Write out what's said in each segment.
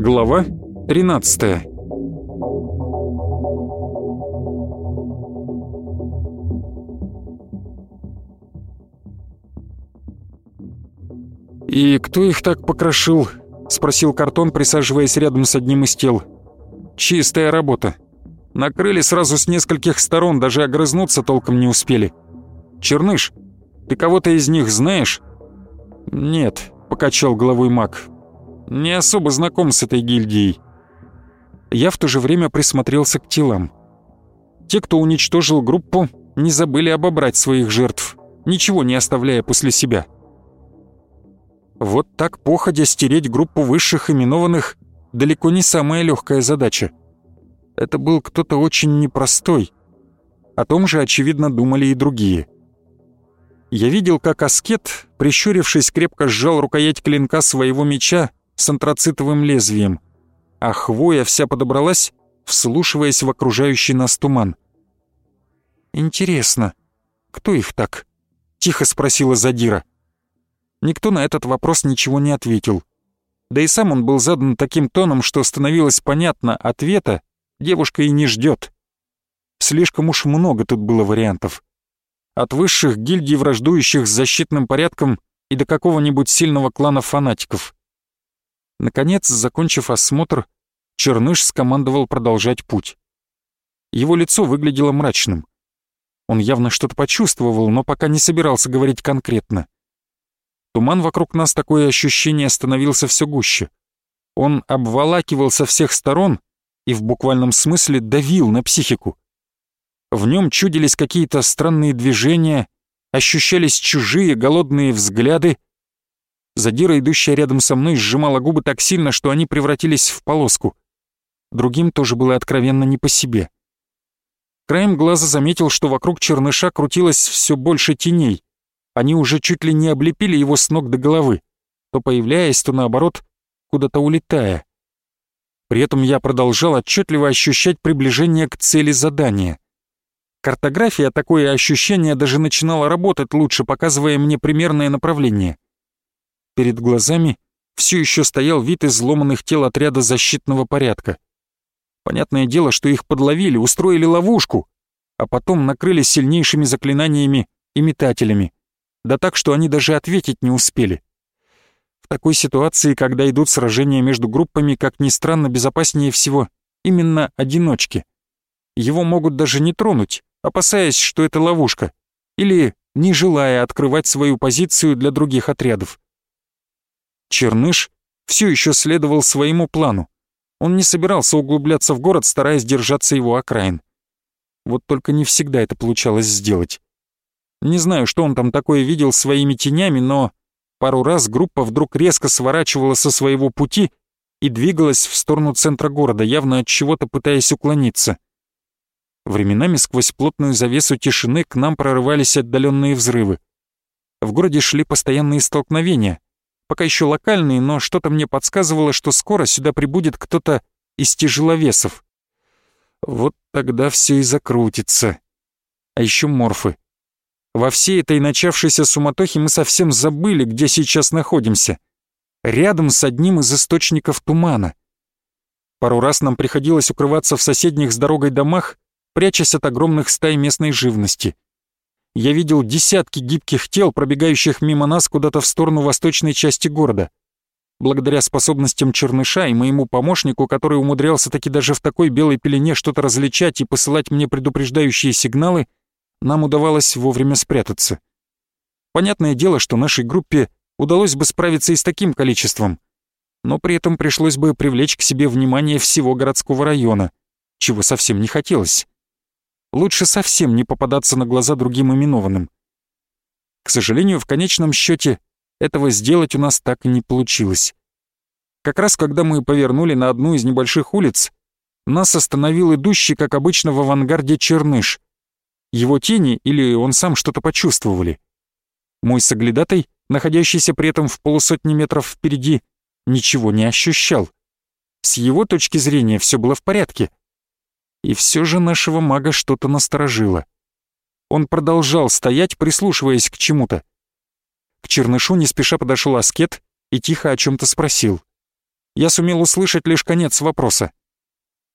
Глава 13 «И кто их так покрошил?» — спросил Картон, присаживаясь рядом с одним из тел. «Чистая работа. Накрыли сразу с нескольких сторон, даже огрызнуться толком не успели. Черныш, ты кого-то из них знаешь?» «Нет», — покачал головой маг. «Не особо знаком с этой гильдией». Я в то же время присмотрелся к телам. Те, кто уничтожил группу, не забыли обобрать своих жертв, ничего не оставляя после себя. Вот так походя стереть группу высших именованных далеко не самая легкая задача. Это был кто-то очень непростой. О том же, очевидно, думали и другие. Я видел, как аскет, прищурившись, крепко сжал рукоять клинка своего меча с антрацитовым лезвием, а хвоя вся подобралась, вслушиваясь в окружающий нас туман. «Интересно, кто их так?» — тихо спросила Задира. Никто на этот вопрос ничего не ответил. Да и сам он был задан таким тоном, что становилось понятно, ответа девушка и не ждет. Слишком уж много тут было вариантов. От высших гильдий, враждующих с защитным порядком, и до какого-нибудь сильного клана фанатиков. Наконец, закончив осмотр, Черныш скомандовал продолжать путь. Его лицо выглядело мрачным. Он явно что-то почувствовал, но пока не собирался говорить конкретно. Туман вокруг нас такое ощущение становился все гуще. Он обволакивал со всех сторон и в буквальном смысле давил на психику. В нем чудились какие-то странные движения, ощущались чужие голодные взгляды. Задира, идущая рядом со мной, сжимала губы так сильно, что они превратились в полоску. Другим тоже было откровенно не по себе. Краем глаза заметил, что вокруг черныша крутилось все больше теней. Они уже чуть ли не облепили его с ног до головы, то появляясь, то наоборот, куда-то улетая. При этом я продолжал отчетливо ощущать приближение к цели задания. Картография такое ощущение даже начинала работать лучше, показывая мне примерное направление. Перед глазами все еще стоял вид изломанных тел отряда защитного порядка. Понятное дело, что их подловили, устроили ловушку, а потом накрыли сильнейшими заклинаниями и метателями да так, что они даже ответить не успели. В такой ситуации, когда идут сражения между группами, как ни странно, безопаснее всего именно одиночки. Его могут даже не тронуть, опасаясь, что это ловушка, или не желая открывать свою позицию для других отрядов. Черныш все еще следовал своему плану. Он не собирался углубляться в город, стараясь держаться его окраин. Вот только не всегда это получалось сделать. Не знаю, что он там такое видел своими тенями, но пару раз группа вдруг резко сворачивала со своего пути и двигалась в сторону центра города, явно от чего-то пытаясь уклониться. Временами сквозь плотную завесу тишины к нам прорывались отдаленные взрывы. В городе шли постоянные столкновения, пока еще локальные, но что-то мне подсказывало, что скоро сюда прибудет кто-то из тяжеловесов. Вот тогда все и закрутится. А еще морфы. Во всей этой начавшейся суматохе мы совсем забыли, где сейчас находимся. Рядом с одним из источников тумана. Пару раз нам приходилось укрываться в соседних с дорогой домах, прячась от огромных стай местной живности. Я видел десятки гибких тел, пробегающих мимо нас куда-то в сторону восточной части города. Благодаря способностям черныша и моему помощнику, который умудрялся таки даже в такой белой пелене что-то различать и посылать мне предупреждающие сигналы, нам удавалось вовремя спрятаться. Понятное дело, что нашей группе удалось бы справиться и с таким количеством, но при этом пришлось бы привлечь к себе внимание всего городского района, чего совсем не хотелось. Лучше совсем не попадаться на глаза другим именованным. К сожалению, в конечном счете этого сделать у нас так и не получилось. Как раз когда мы повернули на одну из небольших улиц, нас остановил идущий, как обычно, в авангарде черныш. Его тени или он сам что-то почувствовали. Мой соглядатай, находящийся при этом в полусотни метров впереди, ничего не ощущал. С его точки зрения все было в порядке. И все же нашего мага что-то насторожило. Он продолжал стоять, прислушиваясь к чему-то. К чернышу не спеша подошел аскет и тихо о чем-то спросил. Я сумел услышать лишь конец вопроса.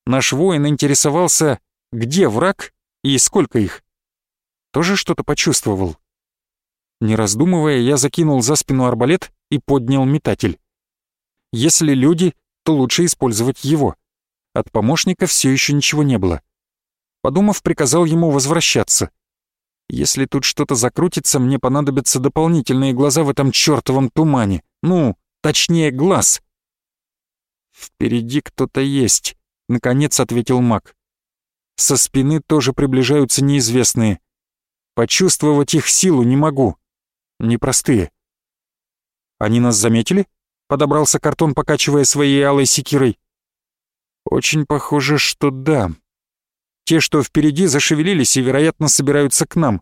Наш воин интересовался, где враг и сколько их. Тоже что-то почувствовал. Не раздумывая, я закинул за спину арбалет и поднял метатель. Если люди, то лучше использовать его. От помощника все еще ничего не было. Подумав, приказал ему возвращаться. Если тут что-то закрутится, мне понадобятся дополнительные глаза в этом чертовом тумане. Ну, точнее, глаз. «Впереди кто-то есть», — наконец ответил маг. «Со спины тоже приближаются неизвестные. Почувствовать их силу не могу. Непростые». «Они нас заметили?» — подобрался картон, покачивая своей алой секирой. «Очень похоже, что да. Те, что впереди, зашевелились и, вероятно, собираются к нам».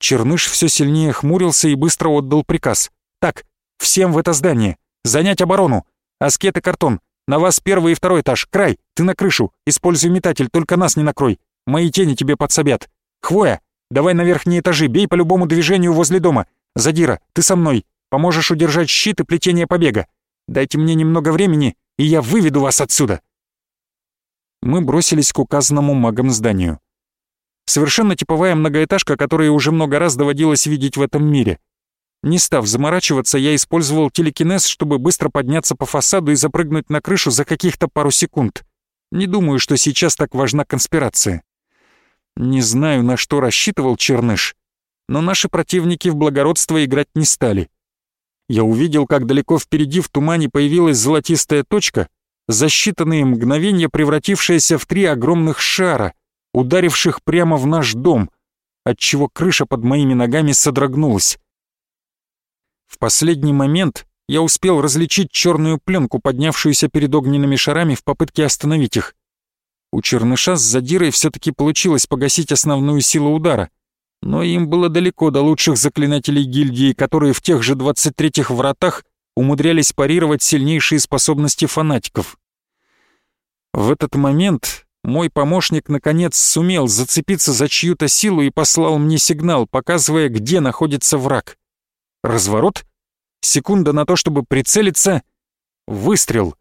Черныш все сильнее хмурился и быстро отдал приказ. «Так, всем в это здание! Занять оборону! Аскет и картон! На вас первый и второй этаж! Край! Ты на крышу! Используй метатель, только нас не накрой! Мои тени тебе подсобят! Хвоя! Давай на верхние этажи, бей по любому движению возле дома! Задира, ты со мной! Поможешь удержать щит и плетение побега! Дайте мне немного времени, и я выведу вас отсюда!» Мы бросились к указанному магом зданию. Совершенно типовая многоэтажка, которую уже много раз доводилось видеть в этом мире. Не став заморачиваться, я использовал телекинез, чтобы быстро подняться по фасаду и запрыгнуть на крышу за каких-то пару секунд. Не думаю, что сейчас так важна конспирация. Не знаю, на что рассчитывал Черныш, но наши противники в благородство играть не стали. Я увидел, как далеко впереди в тумане появилась золотистая точка, за считанные мгновения превратившаяся в три огромных шара, ударивших прямо в наш дом, отчего крыша под моими ногами содрогнулась. В последний момент я успел различить черную пленку, поднявшуюся перед огненными шарами в попытке остановить их. У черныша с задирой все-таки получилось погасить основную силу удара, но им было далеко до лучших заклинателей гильдии, которые в тех же 23-х вратах умудрялись парировать сильнейшие способности фанатиков. В этот момент мой помощник наконец сумел зацепиться за чью-то силу и послал мне сигнал, показывая, где находится враг. Разворот, секунда на то, чтобы прицелиться, выстрел.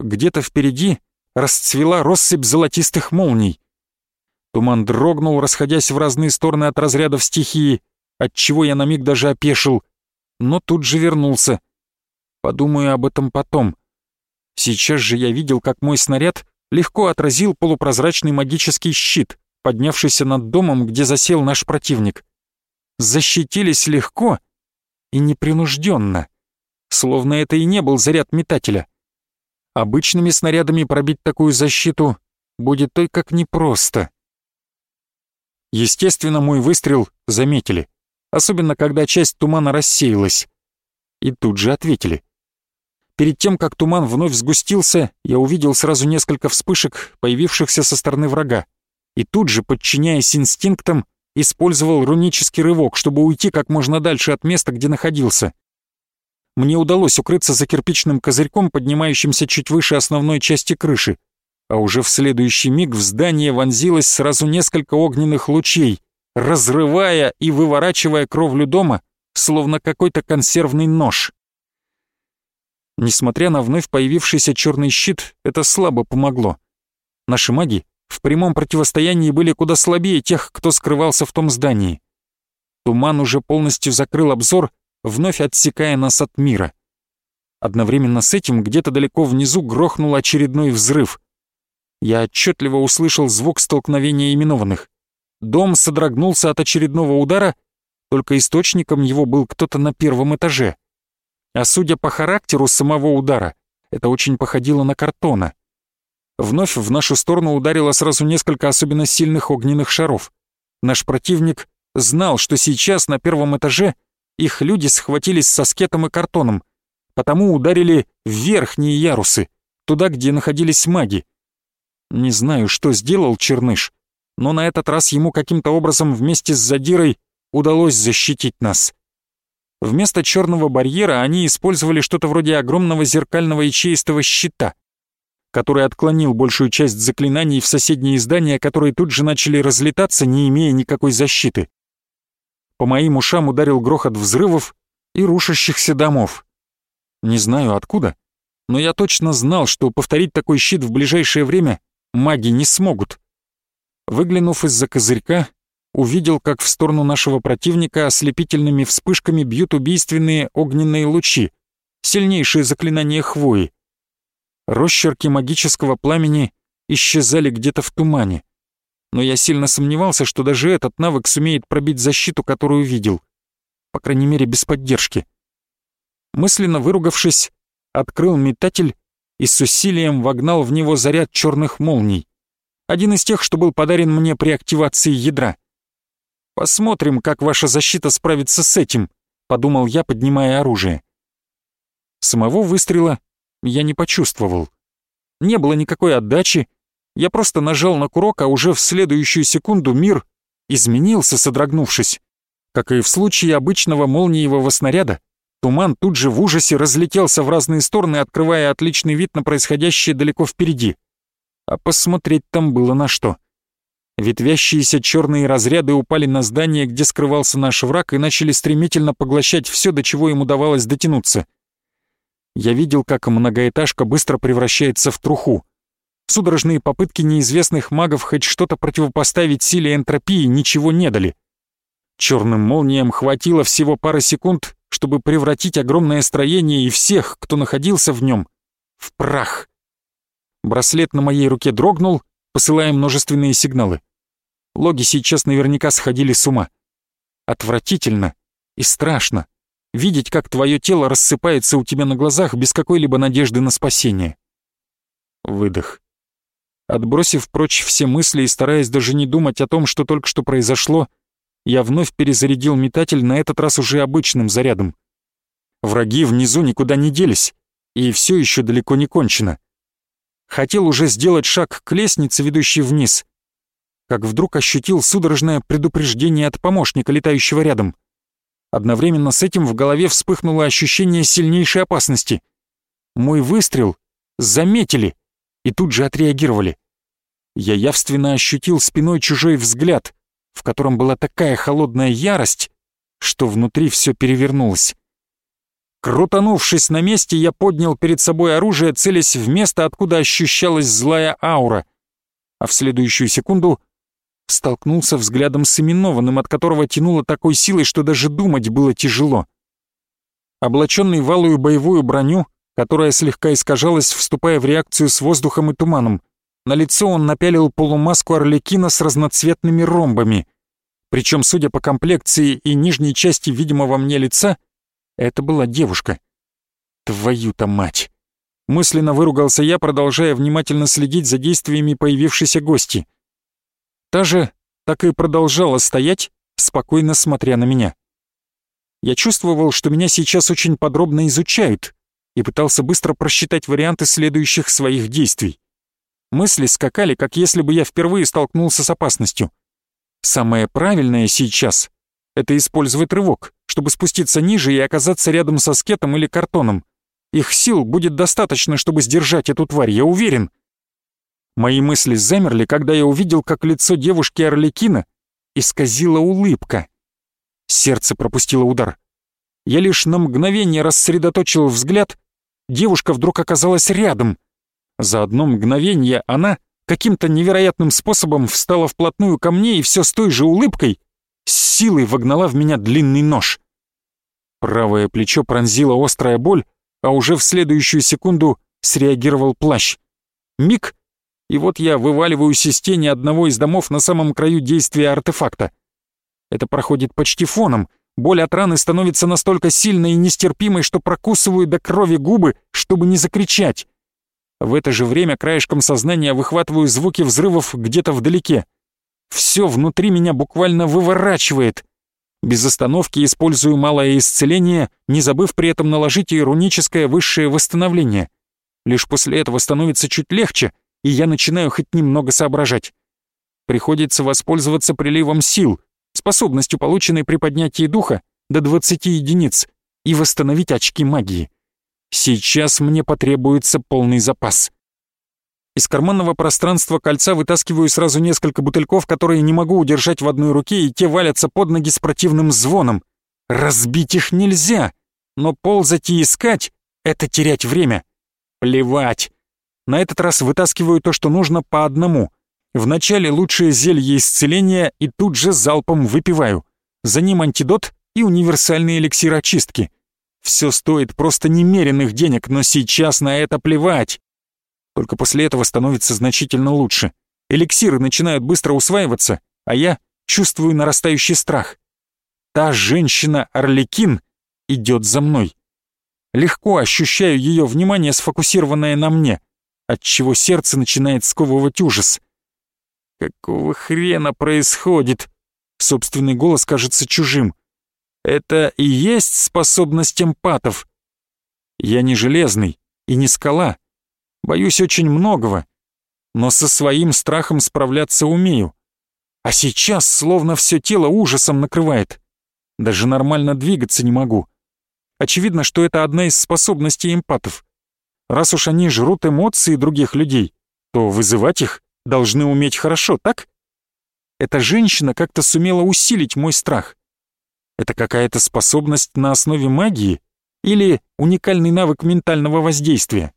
Где-то впереди расцвела россыпь золотистых молний. Туман дрогнул, расходясь в разные стороны от разрядов стихии, отчего я на миг даже опешил, но тут же вернулся. Подумаю об этом потом. Сейчас же я видел, как мой снаряд легко отразил полупрозрачный магический щит, поднявшийся над домом, где засел наш противник. Защитились легко и непринужденно, словно это и не был заряд метателя. Обычными снарядами пробить такую защиту будет той как непросто. Естественно, мой выстрел заметили, особенно когда часть тумана рассеялась. И тут же ответили. Перед тем, как туман вновь сгустился, я увидел сразу несколько вспышек, появившихся со стороны врага, и тут же, подчиняясь инстинктам, использовал рунический рывок, чтобы уйти как можно дальше от места, где находился. Мне удалось укрыться за кирпичным козырьком, поднимающимся чуть выше основной части крыши, а уже в следующий миг в здание вонзилось сразу несколько огненных лучей, разрывая и выворачивая кровлю дома, словно какой-то консервный нож. Несмотря на вновь появившийся черный щит, это слабо помогло. Наши маги в прямом противостоянии были куда слабее тех, кто скрывался в том здании. Туман уже полностью закрыл обзор, вновь отсекая нас от мира. Одновременно с этим где-то далеко внизу грохнул очередной взрыв. Я отчетливо услышал звук столкновения именованных. Дом содрогнулся от очередного удара, только источником его был кто-то на первом этаже. А судя по характеру самого удара, это очень походило на картона. Вновь в нашу сторону ударило сразу несколько особенно сильных огненных шаров. Наш противник знал, что сейчас на первом этаже их люди схватились со скетом и картоном, потому ударили в верхние ярусы, туда, где находились маги. Не знаю, что сделал Черныш, но на этот раз ему каким-то образом вместе с задирой удалось защитить нас. Вместо черного барьера они использовали что-то вроде огромного зеркального ячеистого щита, который отклонил большую часть заклинаний в соседние здания, которые тут же начали разлетаться, не имея никакой защиты. По моим ушам ударил грохот взрывов и рушащихся домов. Не знаю откуда, но я точно знал, что повторить такой щит в ближайшее время маги не смогут. Выглянув из-за козырька, увидел, как в сторону нашего противника ослепительными вспышками бьют убийственные огненные лучи, сильнейшие заклинания хвои. Росчерки магического пламени исчезали где-то в тумане. Но я сильно сомневался, что даже этот навык сумеет пробить защиту, которую видел. По крайней мере, без поддержки. Мысленно выругавшись, открыл метатель и с усилием вогнал в него заряд черных молний. Один из тех, что был подарен мне при активации ядра. «Посмотрим, как ваша защита справится с этим», — подумал я, поднимая оружие. Самого выстрела я не почувствовал. Не было никакой отдачи, я просто нажал на курок, а уже в следующую секунду мир изменился, содрогнувшись. Как и в случае обычного молниевого снаряда, туман тут же в ужасе разлетелся в разные стороны, открывая отличный вид на происходящее далеко впереди. А посмотреть там было на что. Ветвящиеся черные разряды упали на здание, где скрывался наш враг, и начали стремительно поглощать все, до чего им удавалось дотянуться — я видел, как многоэтажка быстро превращается в труху. Судорожные попытки неизвестных магов хоть что-то противопоставить силе энтропии ничего не дали. Черным молниям хватило всего пары секунд, чтобы превратить огромное строение и всех, кто находился в нем, в прах. Браслет на моей руке дрогнул, посылая множественные сигналы. Логи сейчас наверняка сходили с ума. Отвратительно и страшно видеть, как твое тело рассыпается у тебя на глазах без какой-либо надежды на спасение. Выдох. Отбросив прочь все мысли и стараясь даже не думать о том, что только что произошло, я вновь перезарядил метатель, на этот раз уже обычным зарядом. Враги внизу никуда не делись, и все еще далеко не кончено. Хотел уже сделать шаг к лестнице, ведущей вниз, как вдруг ощутил судорожное предупреждение от помощника, летающего рядом. Одновременно с этим в голове вспыхнуло ощущение сильнейшей опасности. Мой выстрел заметили и тут же отреагировали. Я явственно ощутил спиной чужой взгляд, в котором была такая холодная ярость, что внутри все перевернулось. Крутанувшись на месте, я поднял перед собой оружие, целясь в место, откуда ощущалась злая аура. А в следующую секунду столкнулся взглядом с именованным, от которого тянуло такой силой, что даже думать было тяжело. Облаченный в алую боевую броню, которая слегка искажалась, вступая в реакцию с воздухом и туманом, на лицо он напялил полумаску орликина с разноцветными ромбами. Причем, судя по комплекции и нижней части видимого мне лица, это была девушка. Твою-то мать! Мысленно выругался я, продолжая внимательно следить за действиями появившейся гости — Та же так и продолжала стоять, спокойно смотря на меня. Я чувствовал, что меня сейчас очень подробно изучают, и пытался быстро просчитать варианты следующих своих действий. Мысли скакали, как если бы я впервые столкнулся с опасностью. Самое правильное сейчас — это использовать рывок, чтобы спуститься ниже и оказаться рядом со скетом или картоном. Их сил будет достаточно, чтобы сдержать эту тварь, я уверен — Мои мысли замерли, когда я увидел, как лицо девушки Орликина исказила улыбка. Сердце пропустило удар. Я лишь на мгновение рассредоточил взгляд, девушка вдруг оказалась рядом. За одно мгновение она каким-то невероятным способом встала вплотную ко мне и все с той же улыбкой с силой вогнала в меня длинный нож. Правое плечо пронзила острая боль, а уже в следующую секунду среагировал плащ. Миг, и вот я вываливаюсь из тени одного из домов на самом краю действия артефакта. Это проходит почти фоном, боль от раны становится настолько сильной и нестерпимой, что прокусываю до крови губы, чтобы не закричать. В это же время краешком сознания выхватываю звуки взрывов где-то вдалеке. Все внутри меня буквально выворачивает. Без остановки использую малое исцеление, не забыв при этом наложить и высшее восстановление. Лишь после этого становится чуть легче — и я начинаю хоть немного соображать. Приходится воспользоваться приливом сил, способностью, полученной при поднятии духа, до 20 единиц, и восстановить очки магии. Сейчас мне потребуется полный запас. Из карманного пространства кольца вытаскиваю сразу несколько бутыльков, которые не могу удержать в одной руке, и те валятся под ноги с противным звоном. Разбить их нельзя, но ползать и искать — это терять время. Плевать. На этот раз вытаскиваю то, что нужно по одному. Вначале лучшее зелье исцеления и тут же залпом выпиваю. За ним антидот и универсальный эликсир очистки. Все стоит просто немеренных денег, но сейчас на это плевать. Только после этого становится значительно лучше. Эликсиры начинают быстро усваиваться, а я чувствую нарастающий страх. Та женщина-орликин идет за мной. Легко ощущаю ее внимание, сфокусированное на мне, отчего сердце начинает сковывать ужас. Какого хрена происходит? Собственный голос кажется чужим. Это и есть способность эмпатов. Я не железный и не скала, Боюсь очень многого, но со своим страхом справляться умею. А сейчас словно все тело ужасом накрывает. Даже нормально двигаться не могу. Очевидно, что это одна из способностей эмпатов. Раз уж они жрут эмоции других людей, то вызывать их должны уметь хорошо, так? Эта женщина как-то сумела усилить мой страх. Это какая-то способность на основе магии или уникальный навык ментального воздействия?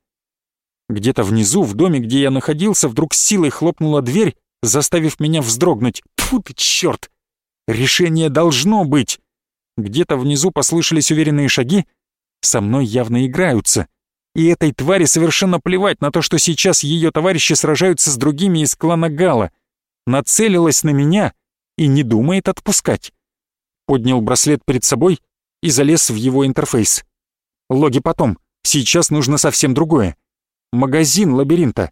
Где-то внизу, в доме, где я находился, вдруг силой хлопнула дверь, заставив меня вздрогнуть. Тьфу ты, черт! Решение должно быть! Где-то внизу послышались уверенные шаги. Со мной явно играются. И этой твари совершенно плевать на то, что сейчас ее товарищи сражаются с другими из клана Гала. Нацелилась на меня и не думает отпускать. Поднял браслет перед собой и залез в его интерфейс. Логи потом. Сейчас нужно совсем другое магазин лабиринта.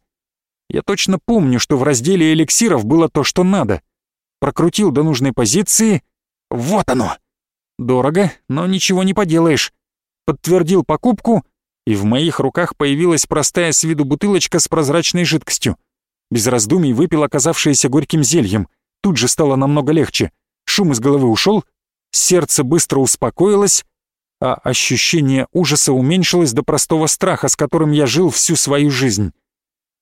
Я точно помню, что в разделе эликсиров было то, что надо. Прокрутил до нужной позиции. Вот оно! Дорого, но ничего не поделаешь. Подтвердил покупку, и в моих руках появилась простая с виду бутылочка с прозрачной жидкостью. Без раздумий выпил оказавшееся горьким зельем. Тут же стало намного легче. Шум из головы ушел, сердце быстро успокоилось, а ощущение ужаса уменьшилось до простого страха, с которым я жил всю свою жизнь.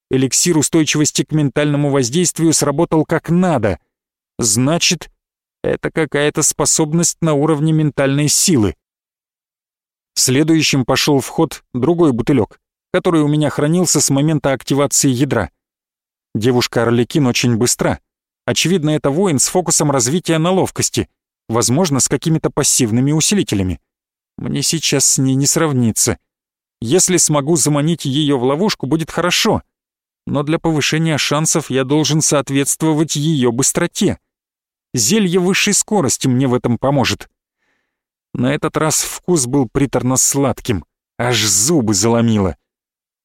Эликсир устойчивости к ментальному воздействию сработал как надо. Значит, это какая-то способность на уровне ментальной силы. Следующим пошел в ход другой бутылек, который у меня хранился с момента активации ядра. Девушка Орликин очень быстра. Очевидно, это воин с фокусом развития на ловкости, возможно, с какими-то пассивными усилителями. Мне сейчас с ней не сравнится. Если смогу заманить ее в ловушку, будет хорошо. Но для повышения шансов я должен соответствовать ее быстроте. Зелье высшей скорости мне в этом поможет. На этот раз вкус был приторно-сладким, аж зубы заломило.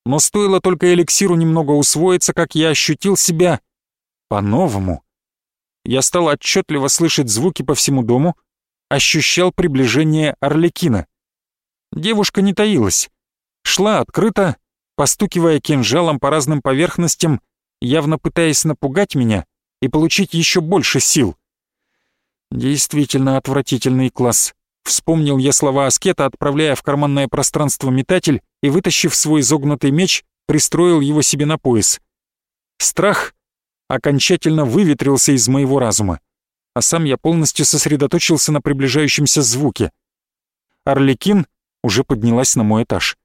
Но стоило только эликсиру немного усвоиться, как я ощутил себя по-новому. Я стал отчетливо слышать звуки по всему дому, ощущал приближение Орликина. Девушка не таилась. Шла открыто, постукивая кинжалом по разным поверхностям, явно пытаясь напугать меня и получить еще больше сил. Действительно отвратительный класс. Вспомнил я слова аскета, отправляя в карманное пространство метатель и, вытащив свой изогнутый меч, пристроил его себе на пояс. Страх окончательно выветрился из моего разума а сам я полностью сосредоточился на приближающемся звуке. Орликин уже поднялась на мой этаж.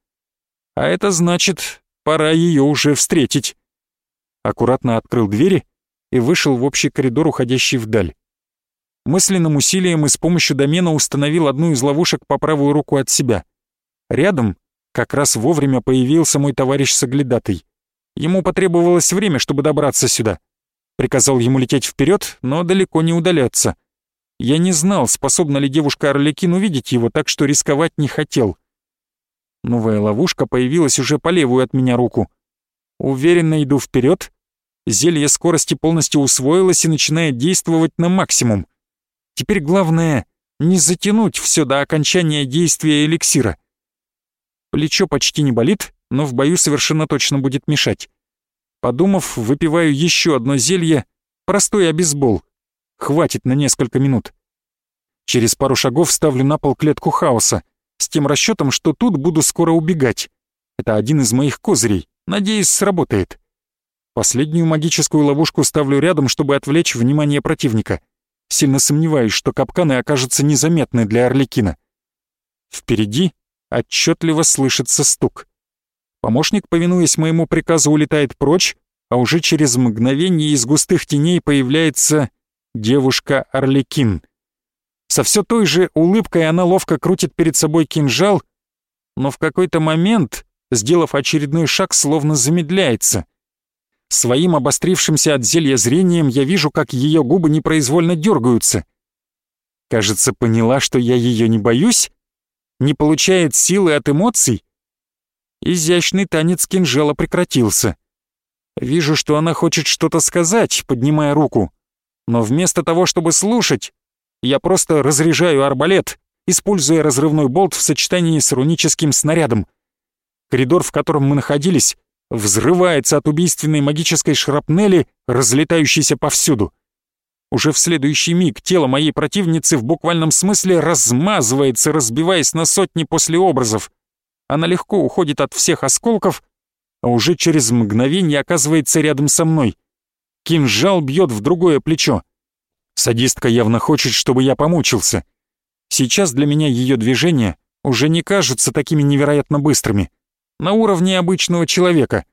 А это значит, пора ее уже встретить. Аккуратно открыл двери и вышел в общий коридор, уходящий вдаль. Мысленным усилием и с помощью домена установил одну из ловушек по правую руку от себя. Рядом как раз вовремя появился мой товарищ Соглядатый. Ему потребовалось время, чтобы добраться сюда. Приказал ему лететь вперед, но далеко не удаляться. Я не знал, способна ли девушка Орликин увидеть его, так что рисковать не хотел. Новая ловушка появилась уже по левую от меня руку. Уверенно иду вперед. Зелье скорости полностью усвоилось и начинает действовать на максимум. Теперь главное — не затянуть все до окончания действия эликсира. Плечо почти не болит, но в бою совершенно точно будет мешать. Подумав, выпиваю еще одно зелье, простой обезбол. Хватит на несколько минут. Через пару шагов ставлю на пол клетку хаоса, с тем расчетом, что тут буду скоро убегать. Это один из моих козырей, надеюсь, сработает. Последнюю магическую ловушку ставлю рядом, чтобы отвлечь внимание противника. Сильно сомневаюсь, что капканы окажутся незаметны для Орликина. Впереди отчетливо слышится стук. Помощник, повинуясь моему приказу, улетает прочь, а уже через мгновение из густых теней появляется девушка Орликин. Со все той же улыбкой она ловко крутит перед собой кинжал, но в какой-то момент, сделав очередной шаг, словно замедляется. Своим обострившимся от зелья зрением я вижу, как ее губы непроизвольно дергаются. Кажется, поняла, что я ее не боюсь? Не получает силы от эмоций? Изящный танец кинжала прекратился. Вижу, что она хочет что-то сказать, поднимая руку. Но вместо того, чтобы слушать, я просто разряжаю арбалет, используя разрывной болт в сочетании с руническим снарядом. Коридор, в котором мы находились, взрывается от убийственной магической шрапнели, разлетающейся повсюду. Уже в следующий миг тело моей противницы в буквальном смысле размазывается, разбиваясь на сотни послеобразов. Она легко уходит от всех осколков, а уже через мгновение оказывается рядом со мной. Кинжал бьет в другое плечо. Садистка явно хочет, чтобы я помучился. Сейчас для меня ее движения уже не кажутся такими невероятно быстрыми на уровне обычного человека.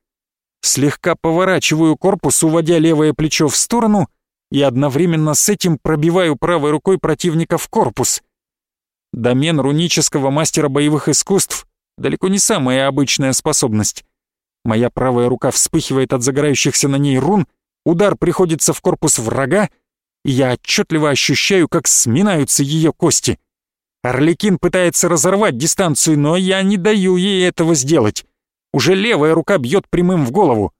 Слегка поворачиваю корпус, уводя левое плечо в сторону и одновременно с этим пробиваю правой рукой противника в корпус. Домен рунического мастера боевых искусств далеко не самая обычная способность. Моя правая рука вспыхивает от загорающихся на ней рун, удар приходится в корпус врага, и я отчетливо ощущаю, как сминаются ее кости. Орликин пытается разорвать дистанцию, но я не даю ей этого сделать. Уже левая рука бьет прямым в голову.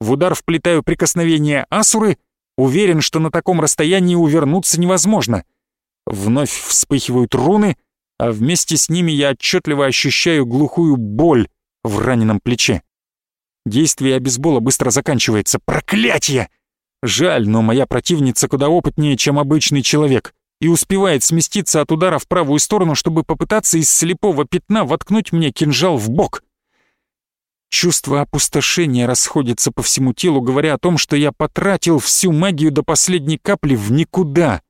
В удар вплетаю прикосновение Асуры, уверен, что на таком расстоянии увернуться невозможно. Вновь вспыхивают руны, а вместе с ними я отчетливо ощущаю глухую боль в раненом плече. Действие обезбола быстро заканчивается. Проклятие! Жаль, но моя противница куда опытнее, чем обычный человек и успевает сместиться от удара в правую сторону, чтобы попытаться из слепого пятна воткнуть мне кинжал в бок. Чувство опустошения расходится по всему телу, говоря о том, что я потратил всю магию до последней капли в никуда.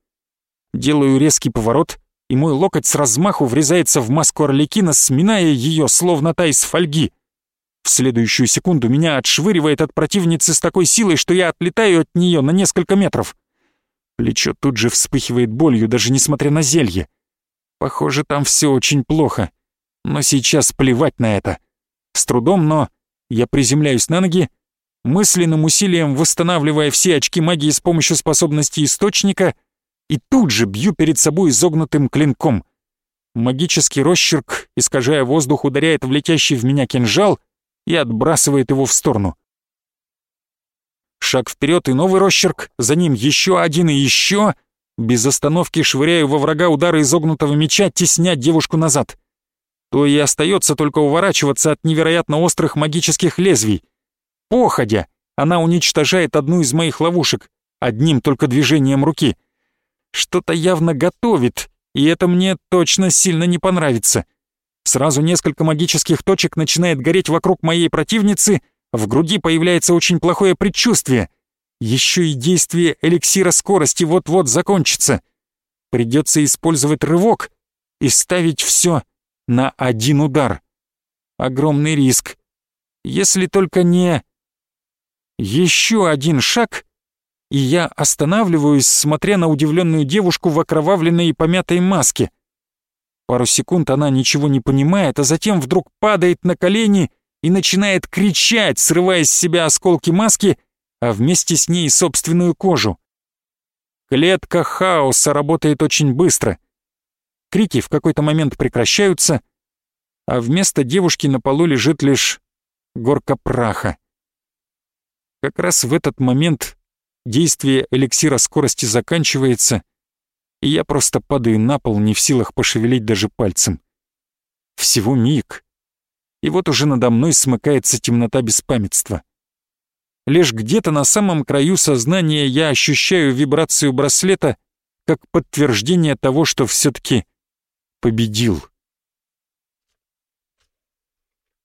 Делаю резкий поворот, и мой локоть с размаху врезается в маску Орликина, сминая ее, словно та из фольги. В следующую секунду меня отшвыривает от противницы с такой силой, что я отлетаю от нее на несколько метров. Плечо тут же вспыхивает болью, даже несмотря на зелье. Похоже, там все очень плохо. Но сейчас плевать на это. С трудом, но я приземляюсь на ноги, мысленным усилием восстанавливая все очки магии с помощью способности источника, и тут же бью перед собой изогнутым клинком. Магический росчерк, искажая воздух, ударяет в летящий в меня кинжал и отбрасывает его в сторону. Шаг вперед и новый росчерк, за ним еще один и еще. Без остановки швыряю во врага удары изогнутого меча, тесня девушку назад. То и остается только уворачиваться от невероятно острых магических лезвий. Походя, она уничтожает одну из моих ловушек, одним только движением руки. Что-то явно готовит, и это мне точно сильно не понравится. Сразу несколько магических точек начинает гореть вокруг моей противницы, в груди появляется очень плохое предчувствие. Еще и действие эликсира скорости вот-вот закончится. Придется использовать рывок и ставить все на один удар. Огромный риск. Если только не... Еще один шаг, и я останавливаюсь, смотря на удивленную девушку в окровавленной и помятой маске. Пару секунд она ничего не понимает, а затем вдруг падает на колени и начинает кричать, срывая с себя осколки маски, а вместе с ней собственную кожу. Клетка хаоса работает очень быстро. Крики в какой-то момент прекращаются, а вместо девушки на полу лежит лишь горка праха. Как раз в этот момент действие эликсира скорости заканчивается, и я просто падаю на пол, не в силах пошевелить даже пальцем. Всего миг, и вот уже надо мной смыкается темнота беспамятства. Лишь где-то на самом краю сознания я ощущаю вибрацию браслета как подтверждение того, что все-таки победил.